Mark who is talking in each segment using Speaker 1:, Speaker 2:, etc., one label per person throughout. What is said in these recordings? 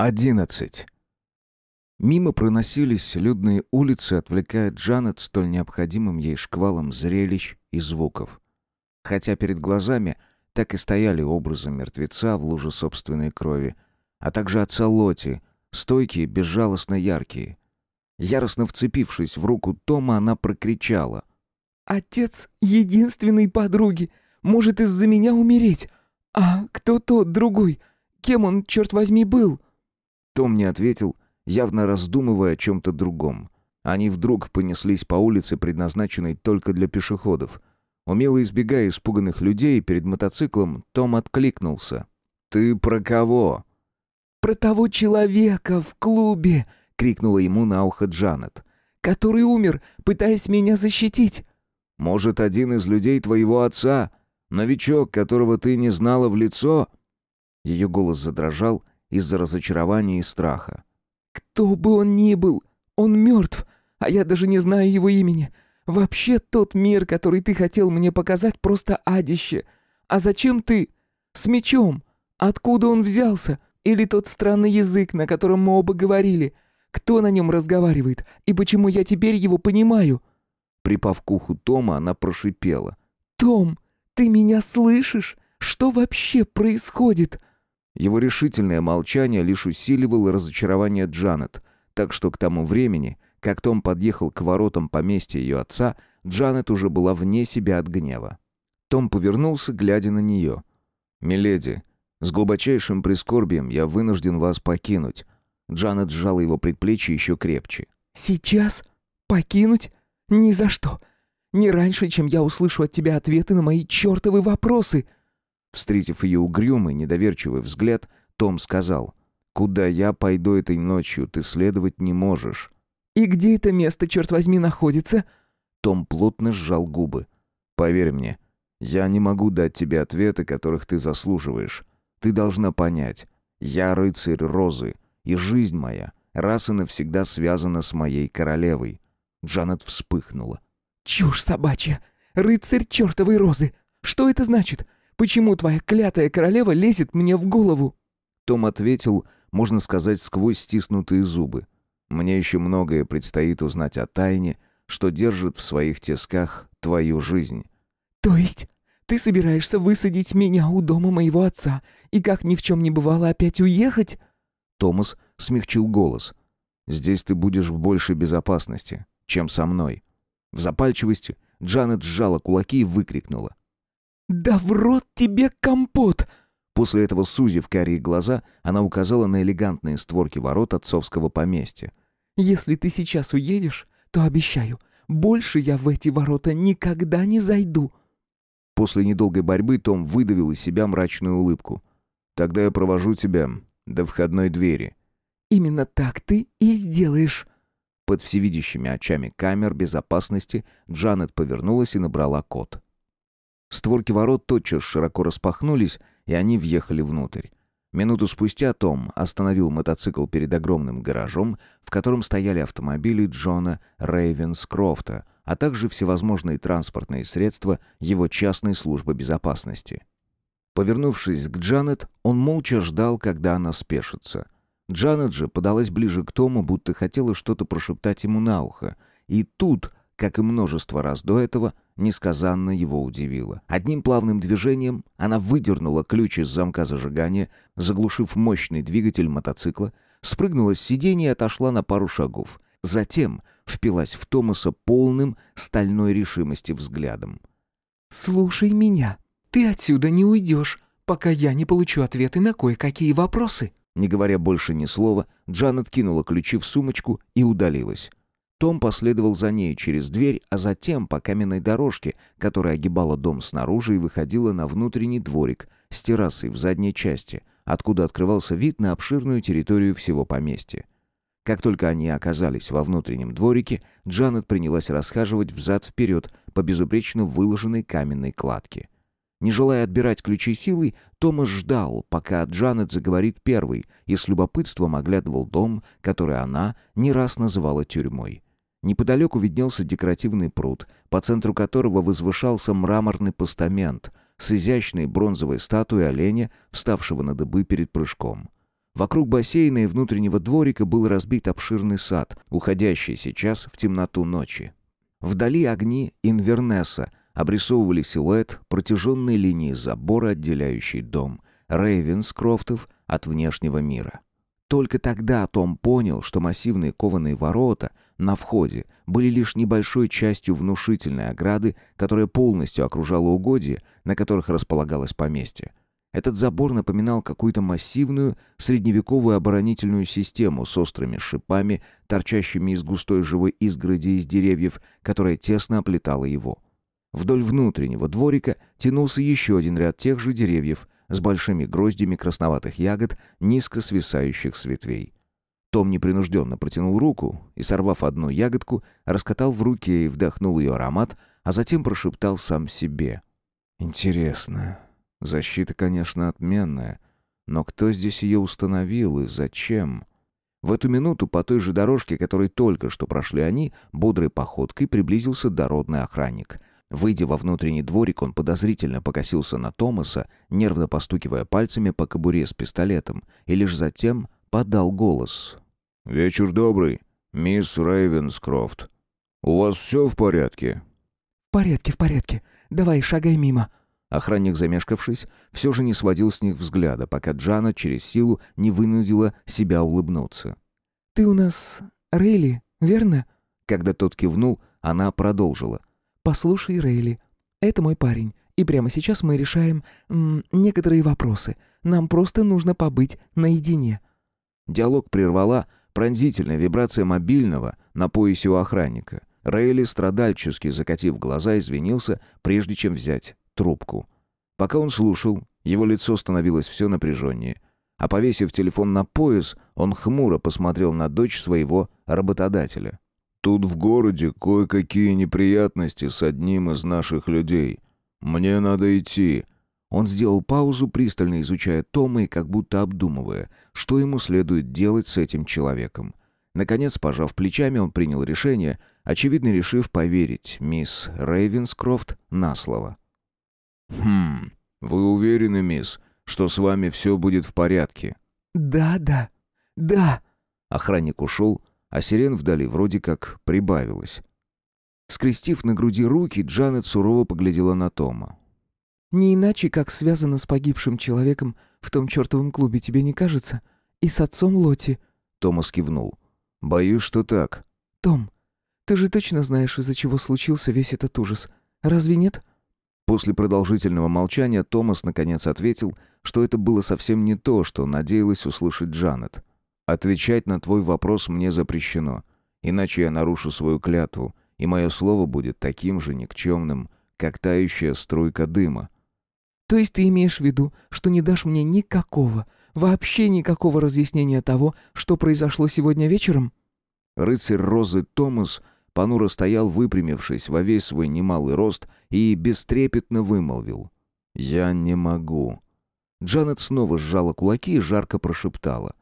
Speaker 1: 11. Мимо проносились людные улицы, отвлекая Джанет столь необходимым ей шквалом зрелищ и звуков. Хотя перед глазами так и стояли образы мертвеца в луже собственной крови, а также отца Лоти, стойкие, безжалостно яркие. Яростно вцепившись в руку Тома, она прокричала.
Speaker 2: «Отец единственной подруги может из-за меня умереть. А кто тот другой? Кем он, черт возьми, был?»
Speaker 1: Том не ответил, явно раздумывая о чем-то другом. Они вдруг понеслись по улице, предназначенной только для пешеходов. Умело избегая испуганных людей, перед мотоциклом Том откликнулся. «Ты про кого?»
Speaker 2: «Про того человека в клубе!» — крикнула ему на ухо Джанет. «Который умер, пытаясь меня защитить!»
Speaker 1: «Может, один из людей твоего отца? Новичок, которого ты не знала в лицо?» Ее голос задрожал, из-за разочарования и страха.
Speaker 2: «Кто бы он ни был, он мертв, а я даже не знаю его имени. Вообще тот мир, который ты хотел мне показать, просто адище. А зачем ты? С мечом? Откуда он взялся? Или тот странный язык, на котором мы оба говорили? Кто на нем разговаривает? И почему я теперь его понимаю?»
Speaker 1: Припав к уху Тома, она прошипела.
Speaker 2: «Том, ты меня слышишь? Что вообще происходит?»
Speaker 1: Его решительное молчание лишь усиливало разочарование Джанет, так что к тому времени, как Том подъехал к воротам поместья ее отца, Джанет уже была вне себя от гнева. Том повернулся, глядя на нее. «Миледи, с глубочайшим прискорбием я вынужден вас покинуть». Джанет сжала его предплечье еще крепче.
Speaker 2: «Сейчас? Покинуть? Ни за что. Не раньше, чем я услышу от тебя ответы на мои чертовы вопросы!»
Speaker 1: Встретив ее угрюмый, недоверчивый взгляд, Том сказал, «Куда я пойду этой ночью, ты следовать не можешь».
Speaker 2: «И где это место, черт возьми, находится?»
Speaker 1: Том плотно сжал губы. «Поверь мне, я не могу дать тебе ответы, которых ты заслуживаешь. Ты должна понять, я рыцарь Розы, и жизнь моя раз и навсегда связана с моей королевой». Джанет вспыхнула.
Speaker 2: «Чушь собачья! Рыцарь чертовой Розы! Что это значит? Почему твоя клятая королева лезет мне в голову?»
Speaker 1: Том ответил, можно сказать, сквозь стиснутые зубы. «Мне еще многое предстоит узнать о тайне, что держит в своих тисках твою жизнь».
Speaker 2: «То есть ты собираешься высадить меня у дома моего отца и, как ни в чем не бывало, опять уехать?»
Speaker 1: Томас смягчил голос. «Здесь ты будешь в большей безопасности, чем со мной». В запальчивости Джанет сжала кулаки и выкрикнула.
Speaker 2: «Да в рот тебе компот!»
Speaker 1: После этого, сузив карие глаза, она указала на элегантные створки ворот отцовского поместья.
Speaker 2: «Если ты сейчас уедешь, то обещаю, больше я в эти ворота никогда не зайду».
Speaker 1: После недолгой борьбы Том выдавил из себя мрачную улыбку. «Тогда я провожу тебя до входной двери».
Speaker 2: «Именно так ты и сделаешь».
Speaker 1: Под всевидящими очами камер безопасности Джанет повернулась и набрала код. Створки ворот тотчас широко распахнулись, и они въехали внутрь. Минуту спустя Том остановил мотоцикл перед огромным гаражом, в котором стояли автомобили Джона Рейвенскрофта, а также всевозможные транспортные средства его частной службы безопасности. Повернувшись к Джанет, он молча ждал, когда она спешится. Джанет же подалась ближе к Тому, будто хотела что-то прошептать ему на ухо. И тут как и множество раз до этого, несказанно его удивило. Одним плавным движением она выдернула ключ из замка зажигания, заглушив мощный двигатель мотоцикла, спрыгнула с сиденья и отошла на пару шагов. Затем впилась в Томаса полным стальной решимости взглядом.
Speaker 2: «Слушай меня. Ты отсюда не уйдешь, пока я не получу ответы на кое-какие вопросы».
Speaker 1: Не говоря больше ни слова, Джанет кинула ключи в сумочку и удалилась. Том последовал за ней через дверь, а затем по каменной дорожке, которая огибала дом снаружи и выходила на внутренний дворик с террасой в задней части, откуда открывался вид на обширную территорию всего поместья. Как только они оказались во внутреннем дворике, Джанет принялась расхаживать взад-вперед по безупречно выложенной каменной кладке. Не желая отбирать ключи силой, Томас ждал, пока Джанет заговорит первый, и с любопытством оглядывал дом, который она не раз называла тюрьмой. Неподалеку виднелся декоративный пруд, по центру которого возвышался мраморный постамент с изящной бронзовой статуей оленя, вставшего на дыбы перед прыжком. Вокруг бассейна и внутреннего дворика был разбит обширный сад, уходящий сейчас в темноту ночи. Вдали огни Инвернеса обрисовывали силуэт протяженной линии забора, отделяющей дом Рейвенскрофтов от внешнего мира. Только тогда Том понял, что массивные кованые ворота на входе были лишь небольшой частью внушительной ограды, которая полностью окружала угодья, на которых располагалось поместье. Этот забор напоминал какую-то массивную средневековую оборонительную систему с острыми шипами, торчащими из густой живой изгороди из деревьев, которая тесно оплетала его. Вдоль внутреннего дворика тянулся еще один ряд тех же деревьев с большими гроздями красноватых ягод, низко свисающих с ветвей. Том непринужденно протянул руку и, сорвав одну ягодку, раскатал в руке и вдохнул ее аромат, а затем прошептал сам себе. «Интересно, Защита, конечно, отменная, но кто здесь ее установил и зачем? В эту минуту по той же дорожке, которой только что прошли они, бодрой походкой приблизился дородный охранник. Выйдя во внутренний дворик, он подозрительно покосился на Томаса, нервно постукивая пальцами по кобуре с пистолетом, и лишь затем подал голос. «Вечер добрый, мисс Рейвенскрофт. У вас все в порядке?»
Speaker 2: «В порядке, в порядке. Давай, шагай мимо»,
Speaker 1: Охранник, замешкавшись, все же не сводил с них взгляда, пока Джана через силу не вынудила себя улыбнуться.
Speaker 2: «Ты у нас Рейли, верно?»
Speaker 1: Когда тот кивнул, она продолжила.
Speaker 2: «Послушай, Рейли, это мой парень, и прямо сейчас мы решаем м, некоторые вопросы. Нам просто нужно побыть наедине».
Speaker 1: Диалог прервала пронзительная вибрация мобильного на поясе у охранника. Рейли, страдальчески закатив глаза, извинился, прежде чем взять трубку. Пока он слушал, его лицо становилось все напряженнее. А повесив телефон на пояс, он хмуро посмотрел на дочь своего работодателя. «Тут в городе кое-какие неприятности с одним из наших людей. Мне надо идти». Он сделал паузу, пристально изучая Тома и как будто обдумывая, что ему следует делать с этим человеком. Наконец, пожав плечами, он принял решение, очевидно решив поверить мисс Рейвенскрофт на слово. «Хм, вы уверены, мисс, что с вами все будет в порядке?»
Speaker 2: «Да, да, да».
Speaker 1: Охранник ушел, а сирен вдали вроде как прибавилось. Скрестив на груди руки, Джанет сурово поглядела на Тома.
Speaker 2: «Не иначе, как связано с погибшим человеком в том чертовом клубе, тебе не кажется? И с отцом Лоти?»
Speaker 1: Томас кивнул. «Боюсь, что так».
Speaker 2: «Том, ты же точно знаешь, из-за чего случился весь этот ужас. Разве нет?»
Speaker 1: После продолжительного молчания Томас наконец ответил, что это было совсем не то, что надеялась услышать Джанет. «Отвечать на твой вопрос мне запрещено, иначе я нарушу свою клятву, и мое слово будет таким же никчемным, как тающая струйка дыма».
Speaker 2: «То есть ты имеешь в виду, что не дашь мне никакого, вообще никакого разъяснения того, что произошло сегодня вечером?»
Speaker 1: Рыцарь Розы Томас — Понуро стоял, выпрямившись во весь свой немалый рост, и бестрепетно вымолвил. «Я не могу». Джанет снова сжала кулаки и жарко прошептала.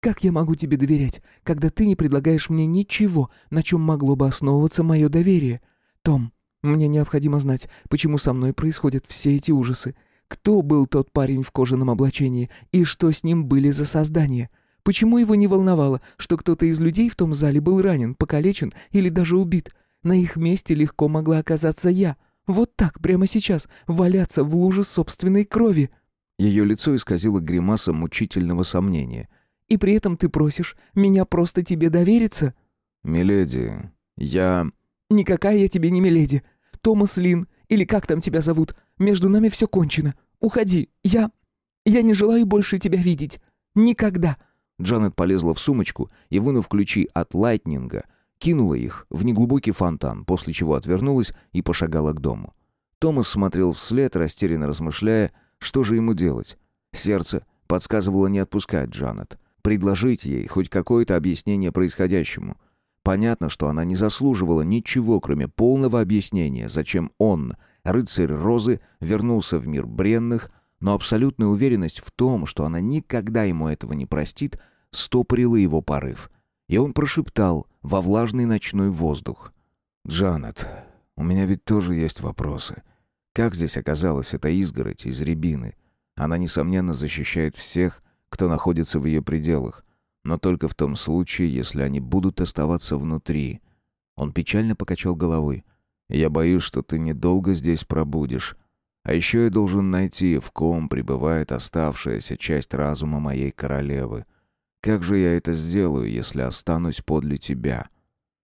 Speaker 2: «Как я могу тебе доверять, когда ты не предлагаешь мне ничего, на чем могло бы основываться мое доверие? Том, мне необходимо знать, почему со мной происходят все эти ужасы. Кто был тот парень в кожаном облачении и что с ним были за создания?» Почему его не волновало, что кто-то из людей в том зале был ранен, покалечен или даже убит? На их месте легко могла оказаться я. Вот так, прямо сейчас, валяться в луже собственной крови».
Speaker 1: Ее лицо исказило гримаса мучительного сомнения.
Speaker 2: «И при этом ты просишь меня просто тебе довериться?»
Speaker 1: «Миледи, я...»
Speaker 2: «Никакая я тебе не миледи. Томас Лин, или как там тебя зовут, между нами все кончено. Уходи, я... Я не желаю больше тебя видеть. Никогда!»
Speaker 1: Джанет полезла в сумочку и, вынув ключи от лайтнинга, кинула их в неглубокий фонтан, после чего отвернулась и пошагала к дому. Томас смотрел вслед, растерянно размышляя, что же ему делать. Сердце подсказывало не отпускать Джанет, предложить ей хоть какое-то объяснение происходящему. Понятно, что она не заслуживала ничего, кроме полного объяснения, зачем он, рыцарь Розы, вернулся в мир бренных, но абсолютная уверенность в том, что она никогда ему этого не простит, стопорила его порыв. И он прошептал во влажный ночной воздух. «Джанет, у меня ведь тоже есть вопросы. Как здесь оказалась эта изгородь из рябины? Она, несомненно, защищает всех, кто находится в ее пределах, но только в том случае, если они будут оставаться внутри. Он печально покачал головой. «Я боюсь, что ты недолго здесь пробудешь. А еще я должен найти, в ком пребывает оставшаяся часть разума моей королевы. Как же я это сделаю, если останусь подле тебя?»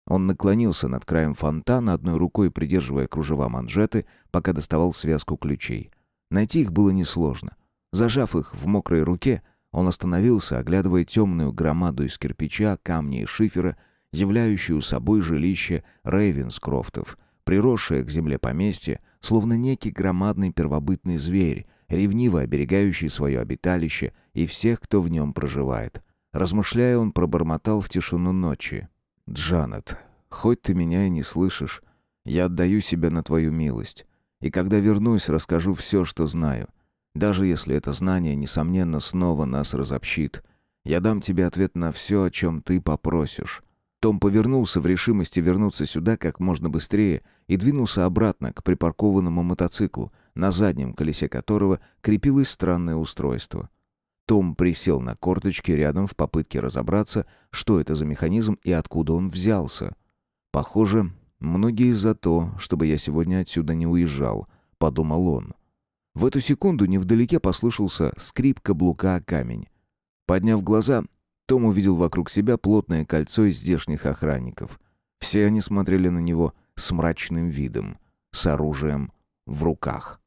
Speaker 1: Он наклонился над краем фонтана, одной рукой придерживая кружева манжеты, пока доставал связку ключей. Найти их было несложно. Зажав их в мокрой руке, он остановился, оглядывая темную громаду из кирпича, камня и шифера, являющую собой жилище Рейвенскрофтов, приросшее к земле поместье, словно некий громадный первобытный зверь, ревниво оберегающий свое обиталище и всех, кто в нем проживает. Размышляя, он пробормотал в тишину ночи. «Джанет, хоть ты меня и не слышишь, я отдаю себя на твою милость. И когда вернусь, расскажу все, что знаю. Даже если это знание, несомненно, снова нас разобщит. Я дам тебе ответ на все, о чем ты попросишь». Том повернулся в решимости вернуться сюда как можно быстрее и двинулся обратно к припаркованному мотоциклу, на заднем колесе которого крепилось странное устройство. Том присел на корточки рядом в попытке разобраться, что это за механизм и откуда он взялся. «Похоже, многие за то, чтобы я сегодня отсюда не уезжал», — подумал он. В эту секунду невдалеке послышался скрип каблука о камень. Подняв глаза, том увидел вокруг себя плотное кольцо из здешних охранников. Все они смотрели на него с мрачным видом, с оружием в руках.